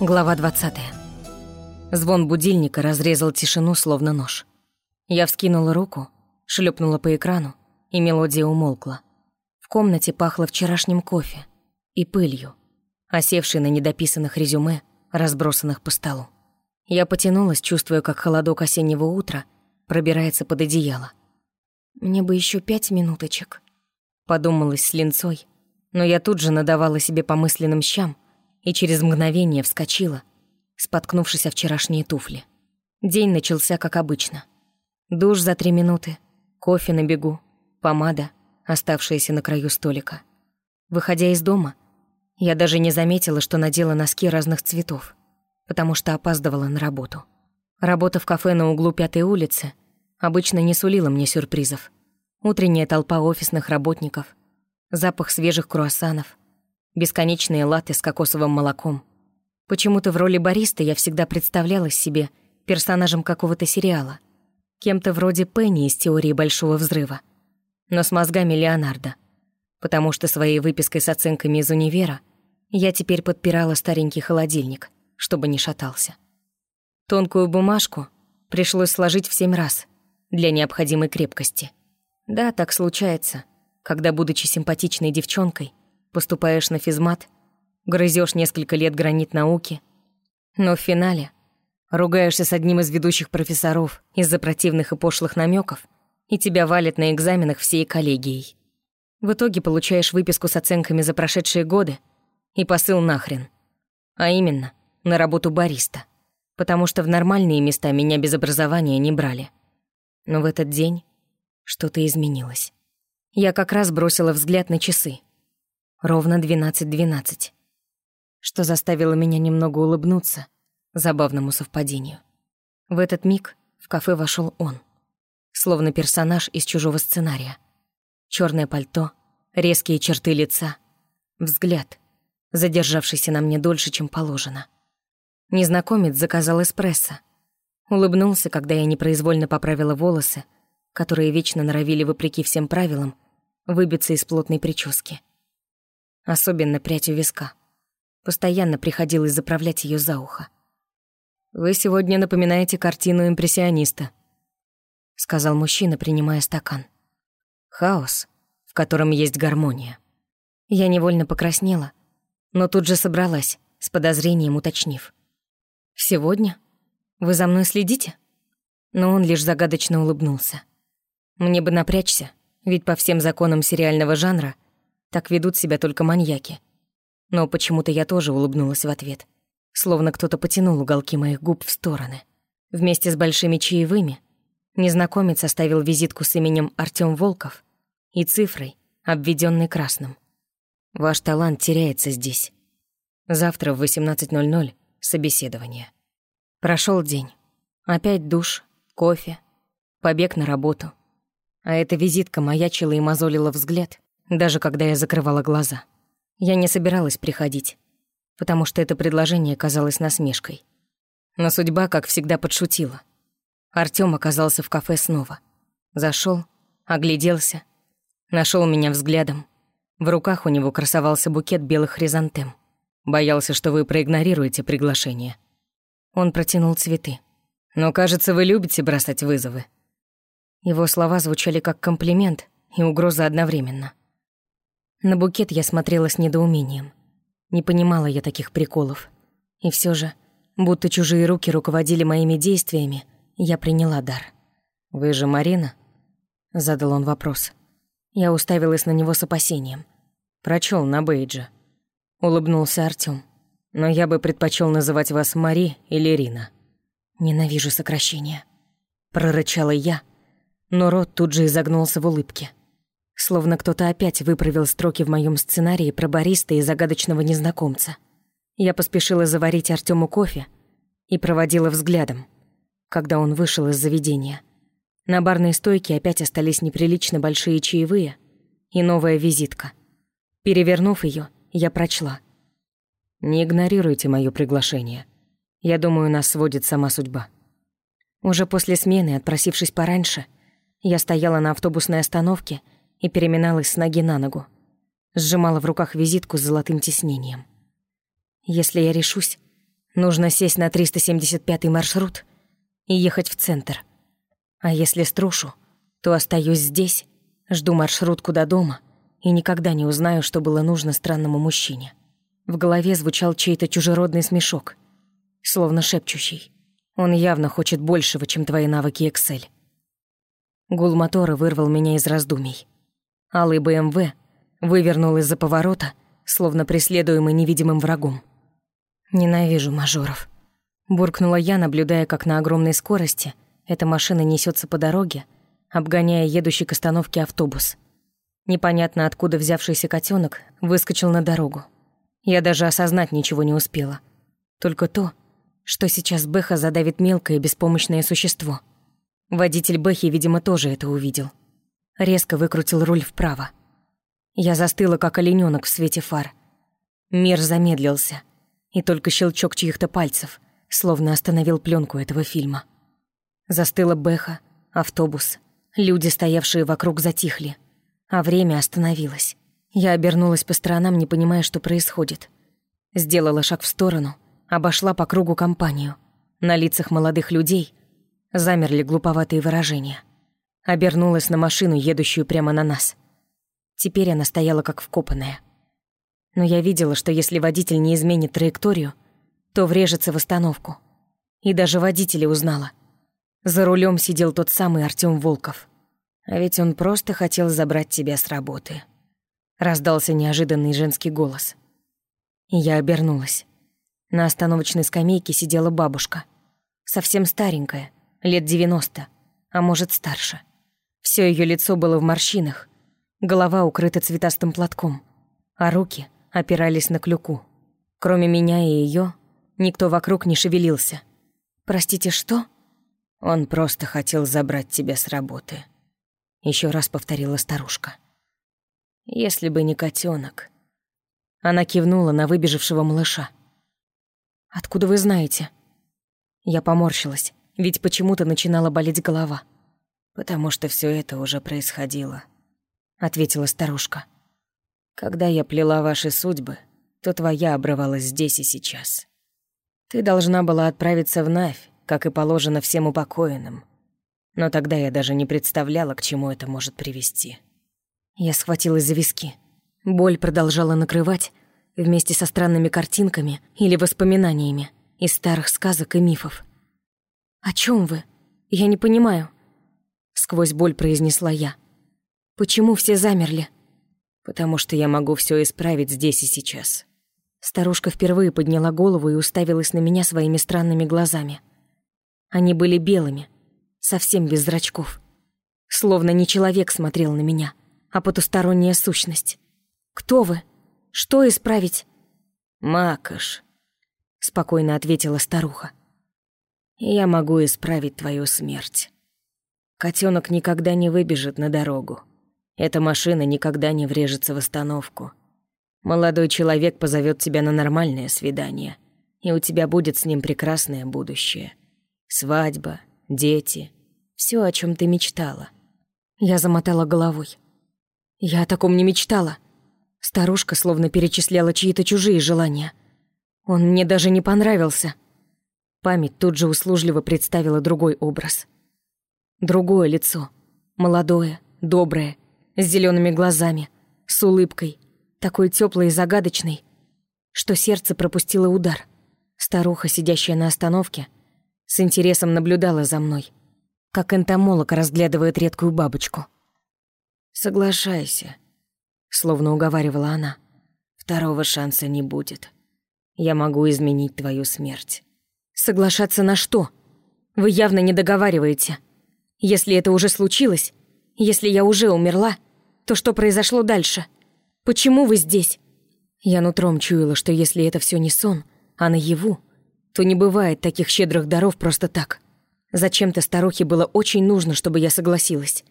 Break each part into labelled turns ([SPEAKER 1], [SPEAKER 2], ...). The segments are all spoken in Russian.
[SPEAKER 1] Глава 20. Звон будильника разрезал тишину, словно нож. Я вскинула руку, шлепнула по экрану, и мелодия умолкла. В комнате пахло вчерашним кофе и пылью, осевшей на недописанных резюме, разбросанных по столу. Я потянулась, чувствуя, как холодок осеннего утра пробирается под одеяло. «Мне бы еще пять минуточек», — подумалась с линцой, но я тут же надавала себе по мысленным щам и через мгновение вскочила, споткнувшись о вчерашние туфли. День начался как обычно. Душ за три минуты, кофе на бегу, помада, оставшаяся на краю столика. Выходя из дома, я даже не заметила, что надела носки разных цветов, потому что опаздывала на работу. Работа в кафе на углу Пятой улицы обычно не сулила мне сюрпризов. Утренняя толпа офисных работников, запах свежих круассанов, бесконечные латы с кокосовым молоком. Почему-то в роли бариста я всегда представляла себе персонажем какого-то сериала, кем-то вроде Пенни из «Теории Большого Взрыва», но с мозгами Леонардо, потому что своей выпиской с оценками из универа я теперь подпирала старенький холодильник, чтобы не шатался. Тонкую бумажку пришлось сложить в семь раз для необходимой крепкости. Да, так случается, когда, будучи симпатичной девчонкой, поступаешь на физмат, грызешь несколько лет гранит науки, но в финале ругаешься с одним из ведущих профессоров из-за противных и пошлых намеков, и тебя валят на экзаменах всей коллегией. В итоге получаешь выписку с оценками за прошедшие годы и посыл нахрен. А именно, на работу бариста, потому что в нормальные места меня без образования не брали. Но в этот день что-то изменилось. Я как раз бросила взгляд на часы — Ровно 12.12. Что заставило меня немного улыбнуться забавному совпадению. В этот миг в кафе вошел он. Словно персонаж из чужого сценария. Черное пальто, резкие черты лица, взгляд, задержавшийся на мне дольше, чем положено. Незнакомец заказал эспрессо. Улыбнулся, когда я непроизвольно поправила волосы, которые вечно норовили, вопреки всем правилам, выбиться из плотной прически особенно прядь виска. Постоянно приходилось заправлять ее за ухо. «Вы сегодня напоминаете картину импрессиониста», — сказал мужчина, принимая стакан. «Хаос, в котором есть гармония». Я невольно покраснела, но тут же собралась, с подозрением уточнив. «Сегодня? Вы за мной следите?» Но он лишь загадочно улыбнулся. «Мне бы напрячься, ведь по всем законам сериального жанра — так ведут себя только маньяки. Но почему-то я тоже улыбнулась в ответ. Словно кто-то потянул уголки моих губ в стороны. Вместе с большими чаевыми незнакомец оставил визитку с именем Артём Волков и цифрой, обведенной красным. «Ваш талант теряется здесь. Завтра в 18.00 собеседование». Прошел день. Опять душ, кофе, побег на работу. А эта визитка маячила и мозолила взгляд, даже когда я закрывала глаза. Я не собиралась приходить, потому что это предложение казалось насмешкой. Но судьба, как всегда, подшутила. Артём оказался в кафе снова. Зашёл, огляделся, нашёл меня взглядом. В руках у него красовался букет белых хризантем. Боялся, что вы проигнорируете приглашение. Он протянул цветы. «Но, кажется, вы любите бросать вызовы». Его слова звучали как комплимент и угроза одновременно. На букет я смотрела с недоумением. Не понимала я таких приколов. И все же, будто чужие руки руководили моими действиями, я приняла дар. «Вы же Марина?» — задал он вопрос. Я уставилась на него с опасением. Прочел на бейджа. Улыбнулся Артём. «Но я бы предпочел называть вас Мари или Рина». «Ненавижу сокращения», — прорычала я, но рот тут же изогнулся в улыбке. Словно кто-то опять выправил строки в моем сценарии про бариста и загадочного незнакомца. Я поспешила заварить Артему кофе и проводила взглядом, когда он вышел из заведения. На барной стойке опять остались неприлично большие чаевые и новая визитка. Перевернув ее, я прочла. «Не игнорируйте мое приглашение. Я думаю, нас сводит сама судьба». Уже после смены, отпросившись пораньше, я стояла на автобусной остановке и переминалась с ноги на ногу. Сжимала в руках визитку с золотым тиснением. Если я решусь, Нужно сесть на 375-й маршрут и ехать в центр. А если струшу, то остаюсь здесь, жду маршрутку до дома и никогда не узнаю, что было нужно странному мужчине. В голове звучал чей-то чужеродный смешок, словно шепчущий. Он явно хочет большего, чем твои навыки Excel. Гул мотора вырвал меня из раздумий. Алый БМВ вывернул из-за поворота, словно преследуемый невидимым врагом. «Ненавижу мажоров», — буркнула я, наблюдая, как на огромной скорости эта машина несется по дороге, обгоняя едущий к остановке автобус. Непонятно откуда взявшийся котенок выскочил на дорогу. Я даже осознать ничего не успела. Только то, что сейчас Бэха задавит мелкое беспомощное существо. Водитель Бэхи, видимо, тоже это увидел. Резко выкрутил руль вправо. Я застыла, как оленёнок в свете фар. Мир замедлился, и только щелчок чьих-то пальцев словно остановил пленку этого фильма. Застыла Бэха, автобус. Люди, стоявшие вокруг, затихли, а время остановилось. Я обернулась по сторонам, не понимая, что происходит. Сделала шаг в сторону, обошла по кругу компанию. На лицах молодых людей замерли глуповатые выражения. Обернулась на машину, едущую прямо на нас. Теперь она стояла как вкопанная. Но я видела, что если водитель не изменит траекторию, то врежется в остановку. И даже водителя узнала. За рулем сидел тот самый Артём Волков. А ведь он просто хотел забрать тебя с работы. Раздался неожиданный женский голос. И я обернулась. На остановочной скамейке сидела бабушка. Совсем старенькая, лет 90, а может старше. Все ее лицо было в морщинах, голова укрыта цветастым платком, а руки опирались на клюку. Кроме меня и ее, никто вокруг не шевелился. «Простите, что?» «Он просто хотел забрать тебя с работы», — еще раз повторила старушка. Если бы не котенок. Она кивнула на выбежавшего малыша. «Откуда вы знаете?» Я поморщилась, ведь почему-то начинала болеть голова. «Потому что все это уже происходило», — ответила старушка. «Когда я плела ваши судьбы, то твоя обрывалась здесь и сейчас. Ты должна была отправиться в Навь, как и положено всем упокоенным. Но тогда я даже не представляла, к чему это может привести». Я схватилась за виски. Боль продолжала накрывать вместе со странными картинками или воспоминаниями из старых сказок и мифов. «О чем вы? Я не понимаю», — сквозь боль произнесла я. «Почему все замерли?» «Потому что я могу все исправить здесь и сейчас». Старушка впервые подняла голову и уставилась на меня своими странными глазами. Они были белыми, совсем без зрачков. Словно не человек смотрел на меня — а потусторонняя сущность. Кто вы? Что исправить? Макаш, спокойно ответила старуха. Я могу исправить твою смерть. Котенок никогда не выбежит на дорогу. Эта машина никогда не врежется в остановку. Молодой человек позовет тебя на нормальное свидание, и у тебя будет с ним прекрасное будущее. Свадьба, дети, все, о чем ты мечтала. Я замотала головой. Я о таком не мечтала. Старушка словно перечисляла чьи-то чужие желания. Он мне даже не понравился. Память тут же услужливо представила другой образ. Другое лицо. Молодое, доброе, с зелеными глазами, с улыбкой, такой теплой и загадочной, что сердце пропустило удар. Старуха, сидящая на остановке, с интересом наблюдала за мной, как энтомолог разглядывает редкую бабочку. «Соглашайся», — словно уговаривала она. «Второго шанса не будет. Я могу изменить твою смерть». «Соглашаться на что? Вы явно не договариваете. Если это уже случилось, если я уже умерла, то что произошло дальше? Почему вы здесь?» Я нутром чуяла, что если это все не сон, а наяву, то не бывает таких щедрых даров просто так. Зачем-то старухе было очень нужно, чтобы я согласилась.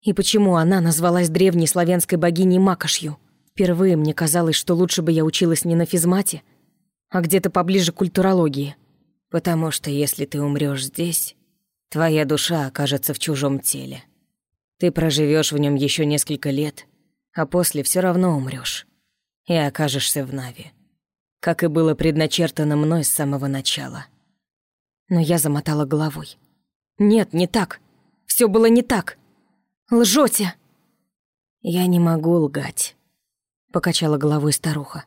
[SPEAKER 1] И почему она назвалась древней славянской богиней Макошью? Впервые мне казалось, что лучше бы я училась не на физмате, а где-то поближе к культурологии. Потому что если ты умрёшь здесь, твоя душа окажется в чужом теле. Ты проживёшь в нём ещё несколько лет, а после всё равно умрёшь и окажешься в Нави.
[SPEAKER 2] как и было предначертано мной с самого начала.
[SPEAKER 1] Но я замотала головой. «Нет, не так. Все было не так. Лжете!»
[SPEAKER 2] «Я не могу лгать», — покачала головой старуха.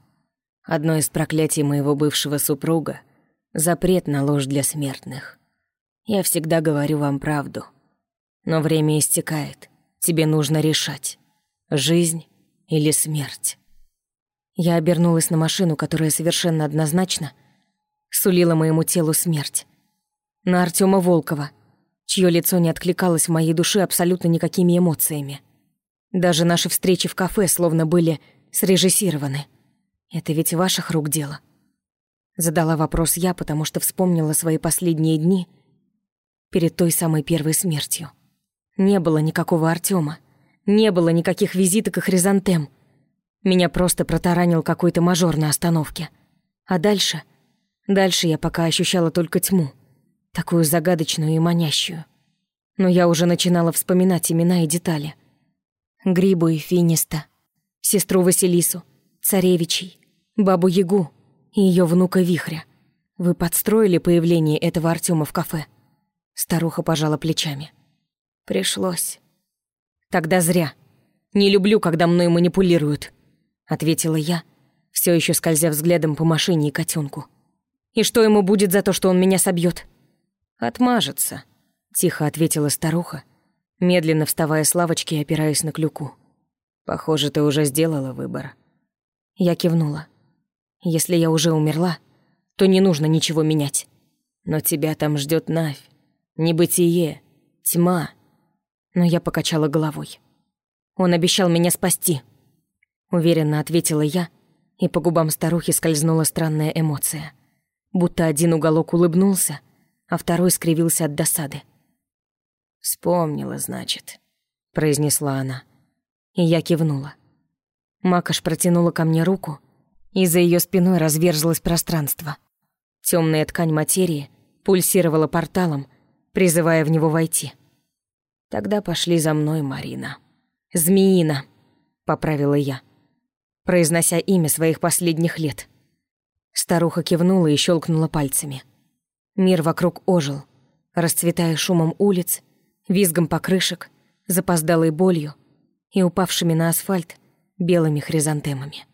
[SPEAKER 2] «Одно из проклятий моего бывшего супруга — запрет на ложь для смертных. Я всегда говорю вам правду. Но время истекает. Тебе нужно решать, жизнь или смерть».
[SPEAKER 1] Я обернулась на машину, которая совершенно однозначно сулила моему телу смерть. На Артема Волкова, чье лицо не откликалось в моей душе абсолютно никакими эмоциями. Даже наши встречи в кафе словно были срежиссированы. Это ведь ваших рук дело. Задала вопрос я, потому что вспомнила свои последние дни перед той самой первой смертью. Не было никакого Артема, не было никаких визиток и хризантем. Меня просто протаранил какой-то мажор на остановке. А дальше... Дальше я пока ощущала только тьму. Такую загадочную и манящую. Но я уже начинала вспоминать имена и детали. Грибу и Финиста, сестру Василису, царевичей, бабу Ягу и ее внука Вихря. Вы подстроили появление этого Артема в кафе? Старуха пожала плечами. Пришлось. Тогда зря. Не люблю, когда мной манипулируют ответила я, все еще скользя взглядом по машине и котенку. И что ему будет за то, что он меня собьет? Отмажется, тихо ответила старуха, медленно вставая с лавочки и опираясь на клюку. Похоже, ты уже сделала выбор. Я кивнула. Если я уже умерла, то не нужно ничего менять. Но тебя там ждет Навь, небытие, тьма. Но я покачала головой. Он обещал меня спасти. Уверенно ответила я, и по губам старухи скользнула странная эмоция. Будто один уголок улыбнулся, а второй скривился от досады. «Вспомнила, значит», — произнесла она. И я кивнула. Макаш протянула ко мне руку, и за ее спиной разверзлось пространство. Темная ткань материи пульсировала порталом, призывая в него войти. «Тогда пошли за мной, Марина». «Змеина», — поправила я произнося имя своих последних лет. Старуха кивнула и щелкнула пальцами. Мир вокруг ожил, расцветая шумом улиц, визгом покрышек, запоздалой болью и упавшими на асфальт белыми хризантемами.